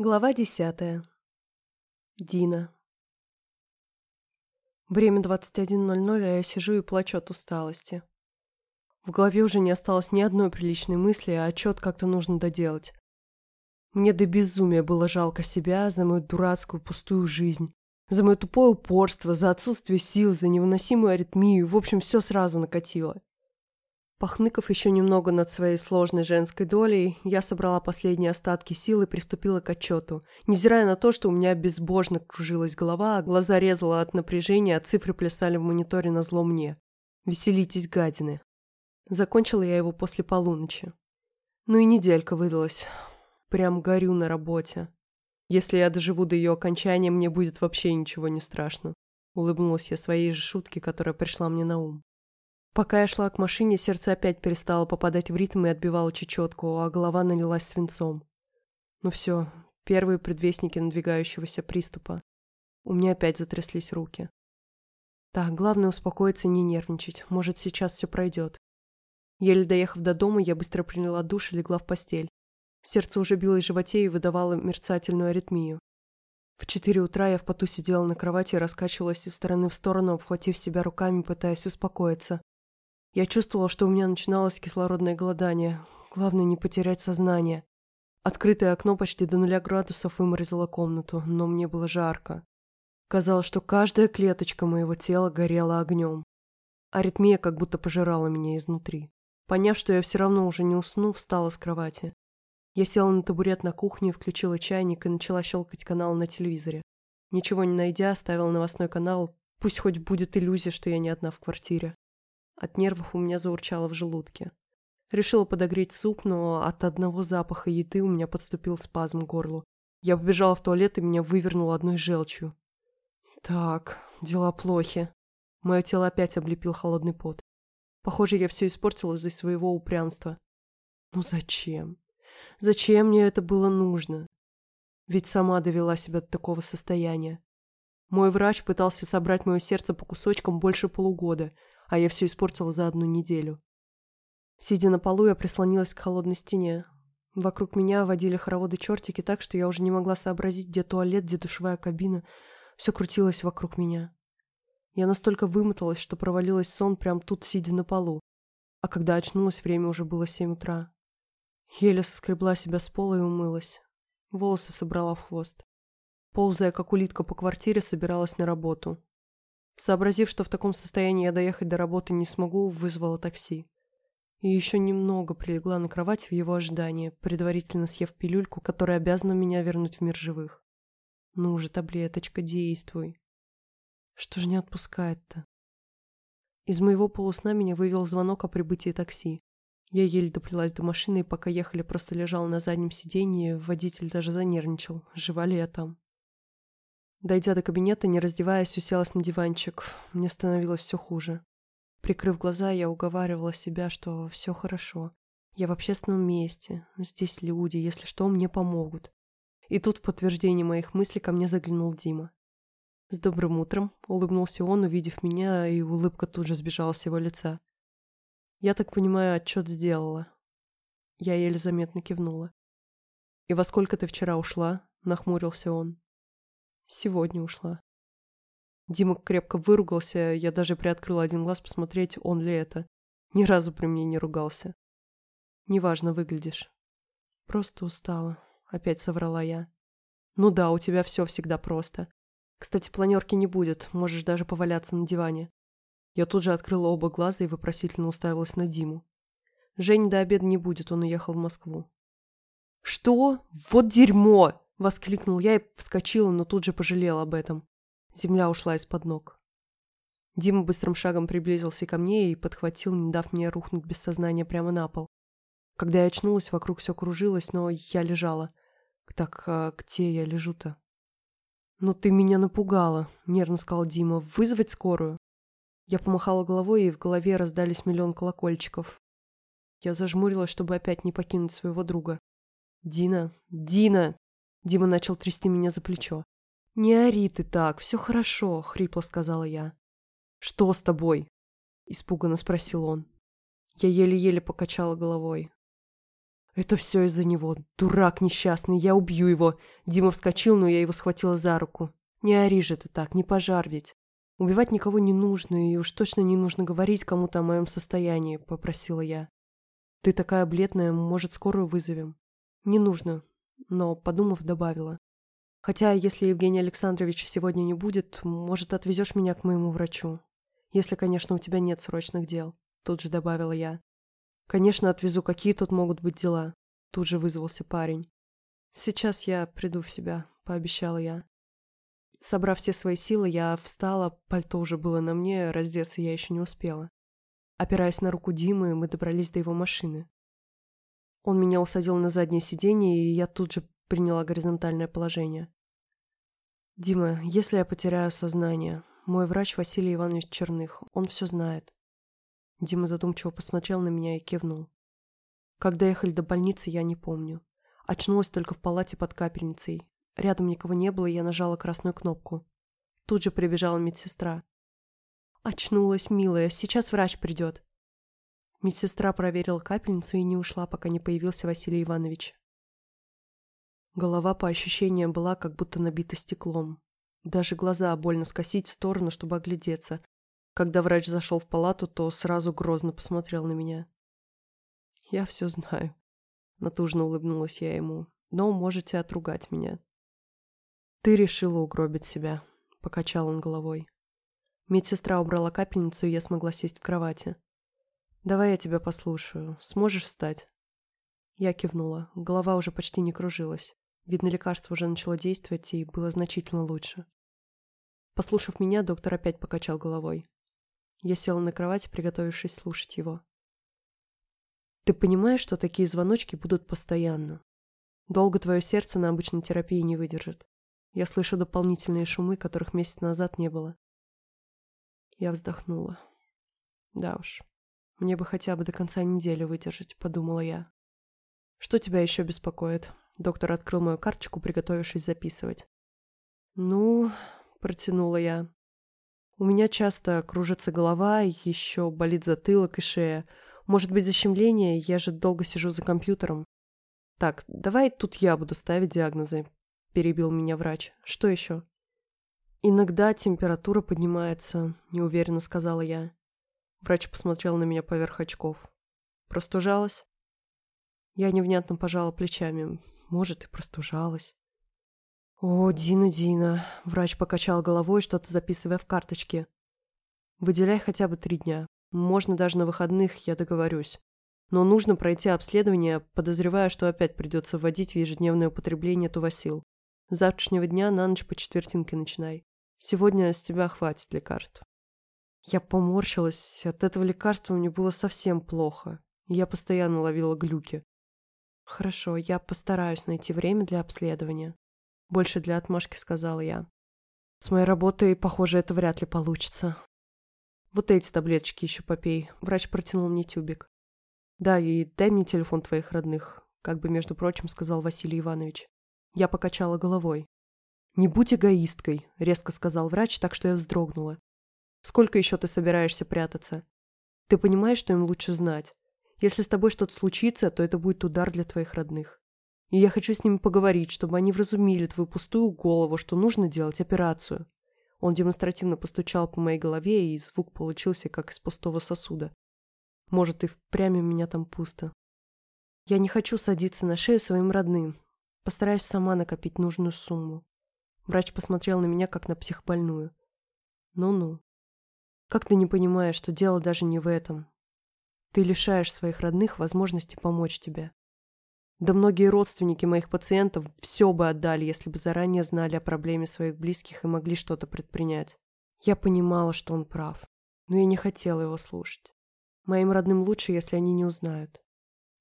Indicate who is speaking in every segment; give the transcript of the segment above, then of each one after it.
Speaker 1: Глава десятая. Дина. Время 21.00, а я сижу и плачу от усталости. В голове уже не осталось ни одной приличной мысли, а отчет как-то нужно доделать. Мне до безумия было жалко себя за мою дурацкую пустую жизнь, за мое тупое упорство, за отсутствие сил, за невыносимую аритмию, в общем, все сразу накатило. Похныков еще немного над своей сложной женской долей, я собрала последние остатки сил и приступила к отчету, невзирая на то, что у меня безбожно кружилась голова, глаза резала от напряжения, а цифры плясали в мониторе на зло мне. Веселитесь, гадины. Закончила я его после полуночи. Ну и неделька выдалась. Прям горю на работе. Если я доживу до ее окончания, мне будет вообще ничего не страшно. Улыбнулась я своей же шутке, которая пришла мне на ум. Пока я шла к машине, сердце опять перестало попадать в ритм и отбивало чечетку, а голова налилась свинцом. Ну все, первые предвестники надвигающегося приступа. У меня опять затряслись руки. Так, главное успокоиться и не нервничать. Может, сейчас все пройдет. Еле доехав до дома, я быстро приняла душ и легла в постель. Сердце уже билось в животе и выдавало мерцательную аритмию. В четыре утра я в поту сидела на кровати и раскачивалась из стороны в сторону, обхватив себя руками, пытаясь успокоиться. Я чувствовала, что у меня начиналось кислородное голодание. Главное не потерять сознание. Открытое окно почти до нуля градусов выморозило комнату, но мне было жарко. Казалось, что каждая клеточка моего тела горела огнем. Аритмия как будто пожирала меня изнутри. Поняв, что я все равно уже не усну, встала с кровати. Я села на табурет на кухне, включила чайник и начала щелкать канал на телевизоре. Ничего не найдя, оставила новостной канал, пусть хоть будет иллюзия, что я не одна в квартире. От нервов у меня заурчало в желудке. Решила подогреть суп, но от одного запаха еды у меня подступил спазм горлу. Я побежала в туалет и меня вывернуло одной желчью. Так, дела плохи. Мое тело опять облепил холодный пот. Похоже, я все испортила из-за своего упрямства. Ну зачем? Зачем мне это было нужно? Ведь сама довела себя до такого состояния. Мой врач пытался собрать мое сердце по кусочкам больше полугода – а я все испортила за одну неделю. Сидя на полу, я прислонилась к холодной стене. Вокруг меня водили хороводы-чертики так, что я уже не могла сообразить, где туалет, где душевая кабина. Все крутилось вокруг меня. Я настолько вымоталась, что провалилась сон прямо тут, сидя на полу. А когда очнулась, время уже было семь утра. Еле соскребла себя с пола и умылась. Волосы собрала в хвост. Ползая, как улитка по квартире, собиралась на работу. Сообразив, что в таком состоянии я доехать до работы не смогу, вызвала такси. И еще немного прилегла на кровать в его ожидании, предварительно съев пилюльку, которая обязана меня вернуть в мир живых. Ну же, таблеточка, действуй. Что же не отпускает-то? Из моего полусна меня вывел звонок о прибытии такси. Я еле доплелась до машины, и пока ехали, просто лежала на заднем сиденье, водитель даже занервничал, жива ли я там. Дойдя до кабинета, не раздеваясь, уселась на диванчик. Мне становилось все хуже. Прикрыв глаза, я уговаривала себя, что все хорошо. Я в общественном месте, здесь люди, если что, мне помогут. И тут в подтверждение моих мыслей ко мне заглянул Дима. «С добрым утром», — улыбнулся он, увидев меня, и улыбка тут же сбежала с его лица. «Я так понимаю, отчет сделала». Я еле заметно кивнула. «И во сколько ты вчера ушла?» — нахмурился он. Сегодня ушла. Дима крепко выругался, я даже приоткрыла один глаз посмотреть, он ли это. Ни разу при мне не ругался. Неважно выглядишь. Просто устала. Опять соврала я. Ну да, у тебя все всегда просто. Кстати, планерки не будет, можешь даже поваляться на диване. Я тут же открыла оба глаза и вопросительно уставилась на Диму. Жень до обеда не будет, он уехал в Москву. «Что? Вот дерьмо!» Воскликнул я и вскочила, но тут же пожалела об этом. Земля ушла из-под ног. Дима быстрым шагом приблизился ко мне и подхватил, не дав мне рухнуть без сознания прямо на пол. Когда я очнулась, вокруг все кружилось, но я лежала. Так, а где я лежу-то? «Ну ты меня напугала», — нервно сказал Дима. «Вызвать скорую?» Я помахала головой, и в голове раздались миллион колокольчиков. Я зажмурилась, чтобы опять не покинуть своего друга. «Дина! Дина!» Дима начал трясти меня за плечо. «Не ори ты так, все хорошо», — хрипло сказала я. «Что с тобой?» — испуганно спросил он. Я еле-еле покачала головой. Это все из-за него. Дурак несчастный, я убью его. Дима вскочил, но я его схватила за руку. Не ори же ты так, не пожар ведь. Убивать никого не нужно, и уж точно не нужно говорить кому-то о моем состоянии, попросила я. Ты такая бледная, может, скорую вызовем? Не нужно, но, подумав, добавила. Хотя, если Евгений Александрович сегодня не будет, может, отвезешь меня к моему врачу. Если, конечно, у тебя нет срочных дел, тут же добавила я. Конечно, отвезу, какие тут могут быть дела. Тут же вызвался парень. Сейчас я приду в себя, пообещала я. Собрав все свои силы, я встала, пальто уже было на мне, раздеться я еще не успела. Опираясь на руку Димы, мы добрались до его машины. Он меня усадил на заднее сиденье, и я тут же приняла горизонтальное положение. «Дима, если я потеряю сознание, мой врач Василий Иванович Черных, он все знает». Дима задумчиво посмотрел на меня и кивнул. Как доехали до больницы, я не помню. Очнулась только в палате под капельницей. Рядом никого не было, и я нажала красную кнопку. Тут же прибежала медсестра. «Очнулась, милая, сейчас врач придет». Медсестра проверила капельницу и не ушла, пока не появился Василий Иванович. Голова, по ощущениям, была как будто набита стеклом. Даже глаза больно скосить в сторону, чтобы оглядеться. Когда врач зашел в палату, то сразу грозно посмотрел на меня. «Я все знаю», — натужно улыбнулась я ему. «Но можете отругать меня». «Ты решила угробить себя», — покачал он головой. Медсестра убрала капельницу, и я смогла сесть в кровати. «Давай я тебя послушаю. Сможешь встать?» Я кивнула. Голова уже почти не кружилась. Видно, лекарство уже начало действовать, и было значительно лучше. Послушав меня, доктор опять покачал головой. Я села на кровать, приготовившись слушать его. «Ты понимаешь, что такие звоночки будут постоянно? Долго твое сердце на обычной терапии не выдержит. Я слышу дополнительные шумы, которых месяц назад не было». Я вздохнула. «Да уж, мне бы хотя бы до конца недели выдержать», — подумала я. «Что тебя еще беспокоит?» Доктор открыл мою карточку, приготовившись записывать. «Ну...» — протянула я. «У меня часто кружится голова, еще болит затылок и шея. Может быть, защемление, я же долго сижу за компьютером». «Так, давай тут я буду ставить диагнозы», — перебил меня врач. «Что еще?» «Иногда температура поднимается», — неуверенно сказала я. Врач посмотрел на меня поверх очков. «Простужалась?» Я невнятно пожала плечами. Может, и простужалась. «О, Дина, Дина!» Врач покачал головой, что-то записывая в карточке. «Выделяй хотя бы три дня. Можно даже на выходных, я договорюсь. Но нужно пройти обследование, подозревая, что опять придется вводить в ежедневное употребление тувасил. С завтрашнего дня на ночь по четвертинке начинай. Сегодня с тебя хватит лекарств». Я поморщилась, от этого лекарства мне было совсем плохо. Я постоянно ловила глюки. «Хорошо, я постараюсь найти время для обследования». Больше для отмашки сказала я. «С моей работой, похоже, это вряд ли получится». «Вот эти таблеточки еще попей». Врач протянул мне тюбик. «Да, и дай мне телефон твоих родных», как бы, между прочим, сказал Василий Иванович. Я покачала головой. «Не будь эгоисткой», — резко сказал врач, так что я вздрогнула. «Сколько еще ты собираешься прятаться? Ты понимаешь, что им лучше знать? Если с тобой что-то случится, то это будет удар для твоих родных. И я хочу с ними поговорить, чтобы они вразумили твою пустую голову, что нужно делать операцию». Он демонстративно постучал по моей голове, и звук получился, как из пустого сосуда. Может, и впрямь у меня там пусто. Я не хочу садиться на шею своим родным. Постараюсь сама накопить нужную сумму. Врач посмотрел на меня, как на психбольную. Ну-ну. Как ты не понимаешь, что дело даже не в этом? Ты лишаешь своих родных возможности помочь тебе. Да многие родственники моих пациентов все бы отдали, если бы заранее знали о проблеме своих близких и могли что-то предпринять. Я понимала, что он прав, но я не хотела его слушать. Моим родным лучше, если они не узнают.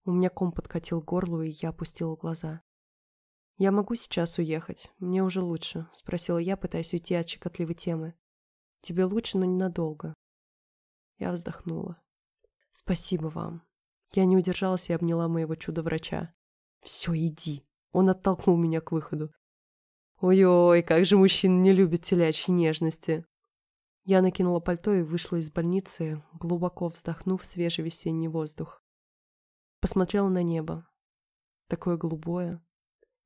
Speaker 1: У меня ком подкатил горло, и я опустила глаза. «Я могу сейчас уехать? Мне уже лучше», — спросила я, пытаясь уйти от щекотливой темы. «Тебе лучше, но ненадолго». Я вздохнула. «Спасибо вам». Я не удержалась и обняла моего чудо-врача. «Все, иди». Он оттолкнул меня к выходу. «Ой-ой, как же мужчины не любят телячьи нежности». Я накинула пальто и вышла из больницы, глубоко вздохнув свежий весенний воздух. Посмотрела на небо. Такое голубое.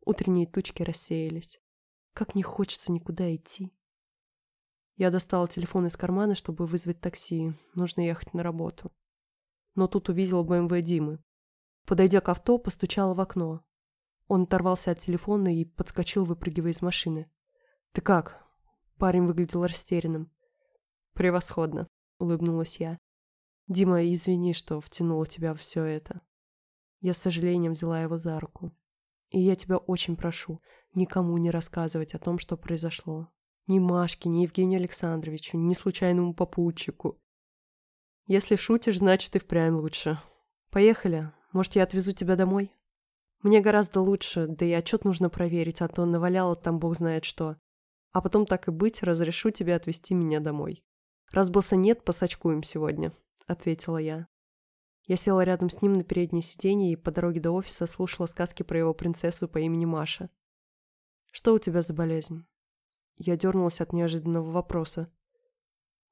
Speaker 1: Утренние тучки рассеялись. Как не хочется никуда идти. Я достала телефон из кармана, чтобы вызвать такси. Нужно ехать на работу. Но тут увидела БМВ Димы. Подойдя к авто, постучала в окно. Он оторвался от телефона и подскочил, выпрыгивая из машины. «Ты как?» Парень выглядел растерянным. «Превосходно», — улыбнулась я. «Дима, извини, что втянула тебя в все это». Я с сожалением взяла его за руку. «И я тебя очень прошу, никому не рассказывать о том, что произошло. Ни Машке, ни Евгению Александровичу, ни случайному попутчику. Если шутишь, значит и впрямь лучше. Поехали, может, я отвезу тебя домой?» Мне гораздо лучше, да и отчет нужно проверить, а то наваляла там бог знает что. А потом так и быть, разрешу тебе отвезти меня домой. Раз босса нет, посачкуем сегодня, ответила я. Я села рядом с ним на переднее сиденье и по дороге до офиса слушала сказки про его принцессу по имени Маша. «Что у тебя за болезнь?» Я дернулась от неожиданного вопроса.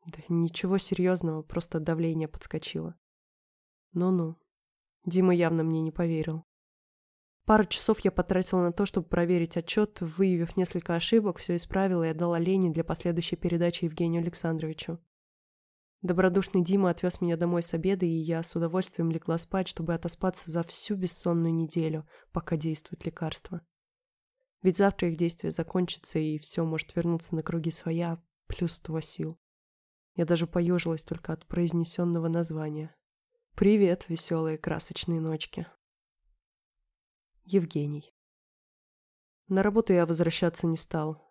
Speaker 1: Да ничего серьезного, просто давление подскочило. Ну-ну. Дима явно мне не поверил. Пару часов я потратила на то, чтобы проверить отчет, выявив несколько ошибок, все исправила и отдала Лене для последующей передачи Евгению Александровичу. Добродушный Дима отвез меня домой с обеда, и я с удовольствием легла спать, чтобы отоспаться за всю бессонную неделю, пока действует лекарство. Ведь завтра их действие закончится, и все может вернуться на круги своя, плюс сто сил. Я даже поежилась только от произнесенного названия. «Привет, веселые красочные ночки!» Евгений. На работу я возвращаться не стал.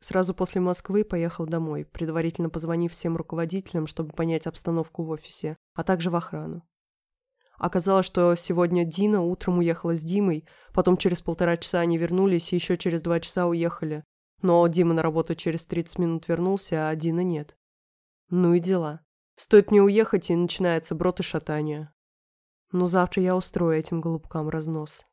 Speaker 1: Сразу после Москвы поехал домой, предварительно позвонив всем руководителям, чтобы понять обстановку в офисе, а также в охрану. Оказалось, что сегодня Дина утром уехала с Димой, потом через полтора часа они вернулись и еще через два часа уехали. Но Дима на работу через 30 минут вернулся, а Дина нет. Ну и дела. Стоит мне уехать, и начинается брод и шатание. Но завтра я устрою этим голубкам разнос.